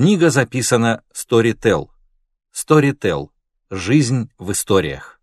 Книга записана Storytel. Storytel. Жизнь в историях.